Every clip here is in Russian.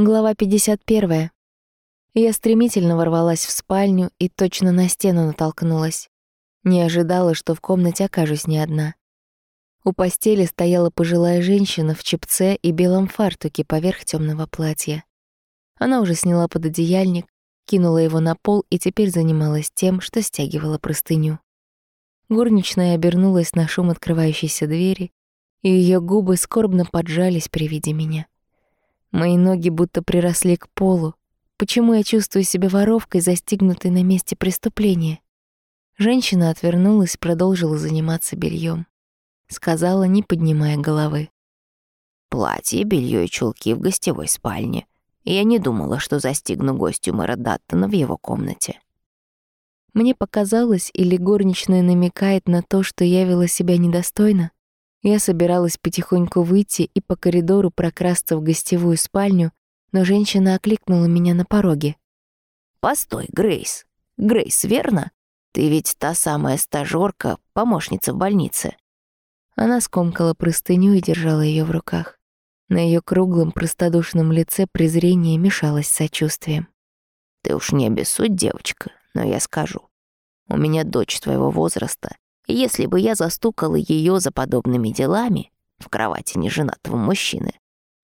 Глава 51. Я стремительно ворвалась в спальню и точно на стену натолкнулась. Не ожидала, что в комнате окажусь не одна. У постели стояла пожилая женщина в чепце и белом фартуке поверх темного платья. Она уже сняла пододеяльник, кинула его на пол и теперь занималась тем, что стягивала простыню. Горничная обернулась на шум открывающейся двери, и ее губы скорбно поджались при виде меня. Мои ноги будто приросли к полу. Почему я чувствую себя воровкой, застигнутой на месте преступления? Женщина отвернулась, продолжила заниматься бельем. Сказала, не поднимая головы. «Платье, белье и чулки в гостевой спальне. Я не думала, что застигну гостю мэра Даттона в его комнате». Мне показалось, или горничная намекает на то, что я вела себя недостойно. Я собиралась потихоньку выйти и по коридору прокрасться в гостевую спальню, но женщина окликнула меня на пороге. «Постой, Грейс. Грейс, верно? Ты ведь та самая стажёрка, помощница в больнице». Она скомкала простыню и держала ее в руках. На ее круглом простодушном лице презрение мешалось сочувствием. «Ты уж не обессудь, девочка, но я скажу. У меня дочь твоего возраста, если бы я застукала ее за подобными делами в кровати неженатого мужчины,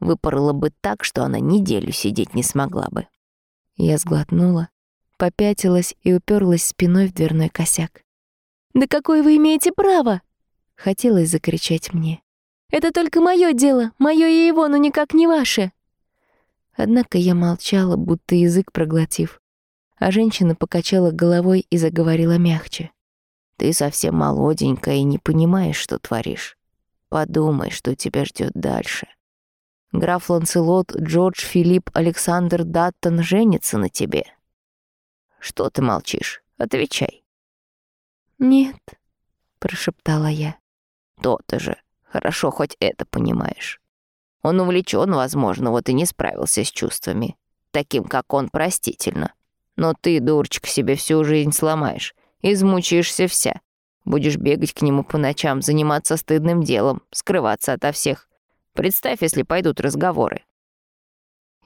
выпорола бы так, что она неделю сидеть не смогла бы. Я сглотнула, попятилась и уперлась спиной в дверной косяк. «Да какое вы имеете право?» — хотелось закричать мне. «Это только мое дело, мое и его, но никак не ваше». Однако я молчала, будто язык проглотив, а женщина покачала головой и заговорила мягче. Ты совсем молоденькая и не понимаешь, что творишь. Подумай, что тебя ждет дальше. Граф Ланселот Джордж Филипп Александр Даттон женится на тебе. Что ты молчишь? Отвечай. «Нет», — прошептала я. «То-то же. Хорошо, хоть это понимаешь. Он увлечен, возможно, вот и не справился с чувствами. Таким, как он, простительно. Но ты, дурочка, себе всю жизнь сломаешь. Измучаешься вся. Будешь бегать к нему по ночам, заниматься стыдным делом, скрываться ото всех. Представь, если пойдут разговоры».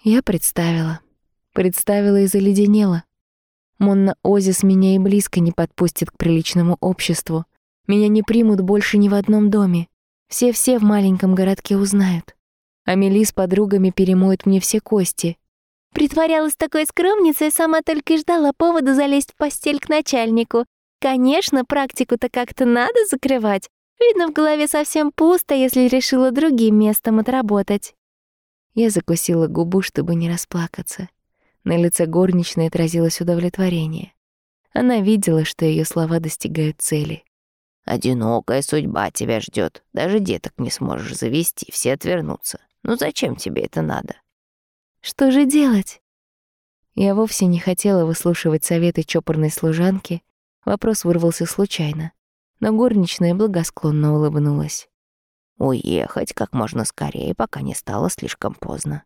Я представила. Представила и заледенела. Монна Озис меня и близко не подпустит к приличному обществу. Меня не примут больше ни в одном доме. Все-все в маленьком городке узнают. Амели с подругами перемоют мне все кости. Притворялась такой скромницей, сама только и ждала повода залезть в постель к начальнику. Конечно, практику-то как-то надо закрывать. Видно, в голове совсем пусто, если решила другим местом отработать. Я закусила губу, чтобы не расплакаться. На лице горничной отразилось удовлетворение. Она видела, что ее слова достигают цели. «Одинокая судьба тебя ждет. Даже деток не сможешь завести, все отвернутся. Ну зачем тебе это надо?» Что же делать? Я вовсе не хотела выслушивать советы чопорной служанки. Вопрос вырвался случайно. Но горничная благосклонно улыбнулась. «Уехать как можно скорее, пока не стало слишком поздно».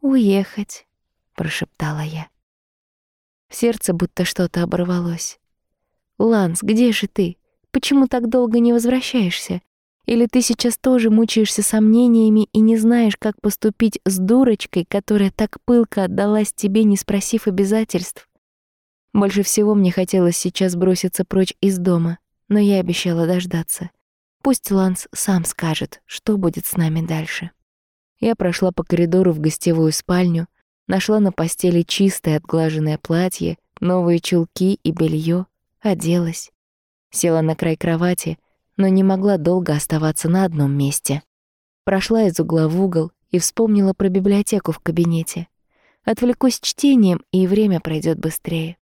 «Уехать», — прошептала я. В сердце будто что-то оборвалось. «Ланс, где же ты? Почему так долго не возвращаешься? Или ты сейчас тоже мучаешься сомнениями и не знаешь, как поступить с дурочкой, которая так пылко отдалась тебе, не спросив обязательств? Больше всего мне хотелось сейчас броситься прочь из дома, но я обещала дождаться. Пусть Ланс сам скажет, что будет с нами дальше. Я прошла по коридору в гостевую спальню, нашла на постели чистое отглаженное платье, новые чулки и белье, оделась. Села на край кровати — но не могла долго оставаться на одном месте. Прошла из угла в угол и вспомнила про библиотеку в кабинете. Отвлекусь чтением, и время пройдет быстрее.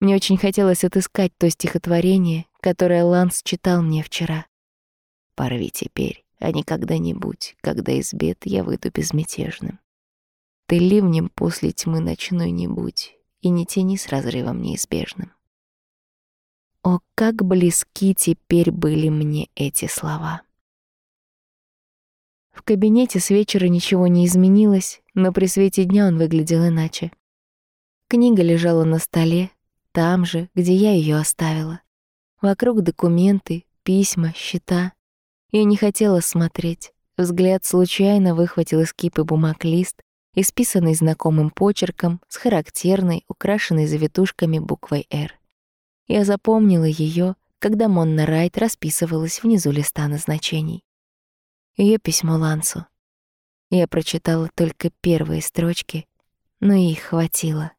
Мне очень хотелось отыскать то стихотворение, которое Ланс читал мне вчера. «Порви теперь, а не когда-нибудь, когда из бед я выйду безмятежным. Ты ливнем после тьмы ночной не будь, и не тяни с разрывом неизбежным. О, как близки теперь были мне эти слова. В кабинете с вечера ничего не изменилось, но при свете дня он выглядел иначе. Книга лежала на столе, там же, где я ее оставила. Вокруг документы, письма, счета. Я не хотела смотреть. Взгляд случайно выхватил из кипы бумаг лист, исписанный знакомым почерком с характерной, украшенной завитушками буквой «Р». Я запомнила ее, когда Монна Райт расписывалась внизу листа назначений. Ее письмо Лансу. Я прочитала только первые строчки, но их хватило.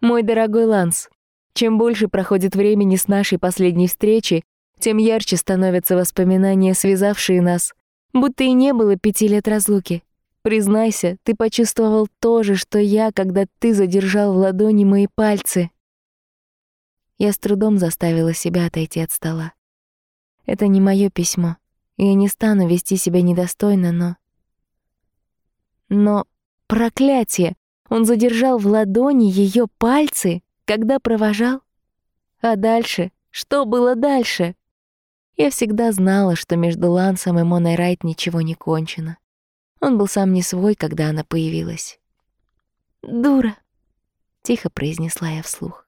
«Мой дорогой Ланс, чем больше проходит времени с нашей последней встречи, тем ярче становятся воспоминания, связавшие нас, будто и не было пяти лет разлуки. Признайся, ты почувствовал то же, что я, когда ты задержал в ладони мои пальцы. Я с трудом заставила себя отойти от стола. Это не мое письмо. Я не стану вести себя недостойно, но... Но, проклятие, он задержал в ладони ее пальцы, когда провожал? А дальше? Что было дальше? Я всегда знала, что между Лансом и Моной Райт ничего не кончено. Он был сам не свой, когда она появилась. «Дура», — тихо произнесла я вслух.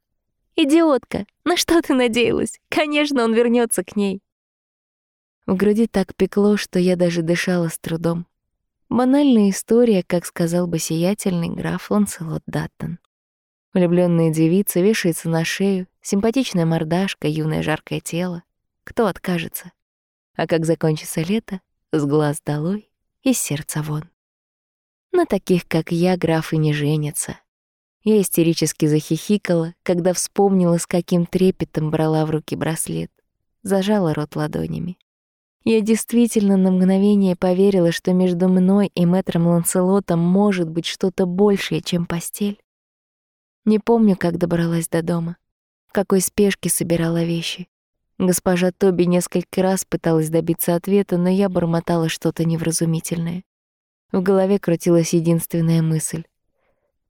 «Идиотка! На что ты надеялась? Конечно, он вернется к ней!» В груди так пекло, что я даже дышала с трудом. Банальная история, как сказал бы сиятельный граф Ланселот Даттон. Влюблённая девица вешается на шею, симпатичная мордашка, юное жаркое тело. Кто откажется? А как закончится лето, с глаз долой, из сердца вон. На таких, как я, графы не женятся. Я истерически захихикала, когда вспомнила, с каким трепетом брала в руки браслет. Зажала рот ладонями. Я действительно на мгновение поверила, что между мной и мэтром Ланселотом может быть что-то большее, чем постель. Не помню, как добралась до дома, в какой спешке собирала вещи. Госпожа Тоби несколько раз пыталась добиться ответа, но я бормотала что-то невразумительное. В голове крутилась единственная мысль.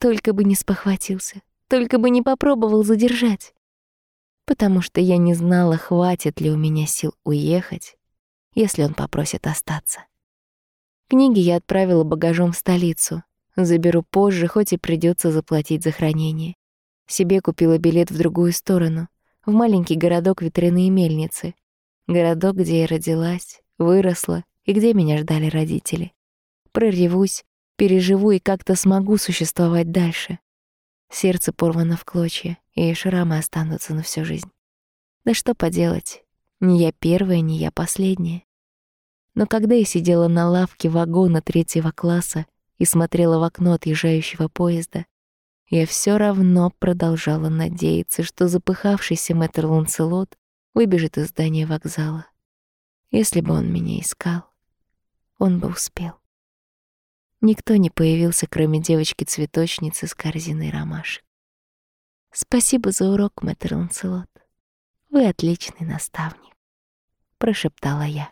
Только бы не спохватился, только бы не попробовал задержать. Потому что я не знала, хватит ли у меня сил уехать, если он попросит остаться. Книги я отправила багажом в столицу. Заберу позже, хоть и придется заплатить за хранение. Себе купила билет в другую сторону — в маленький городок ветряные мельницы. Городок, где я родилась, выросла и где меня ждали родители. Проревусь, переживу и как-то смогу существовать дальше. Сердце порвано в клочья, и шрамы останутся на всю жизнь. Да что поделать, не я первая, не я последняя. Но когда я сидела на лавке вагона третьего класса и смотрела в окно отъезжающего поезда, я все равно продолжала надеяться, что запыхавшийся мэтр Ланселот выбежит из здания вокзала. Если бы он меня искал, он бы успел. Никто не появился, кроме девочки-цветочницы с корзиной ромашек. «Спасибо за урок, мэтр Ланселот. Вы отличный наставник», — прошептала я.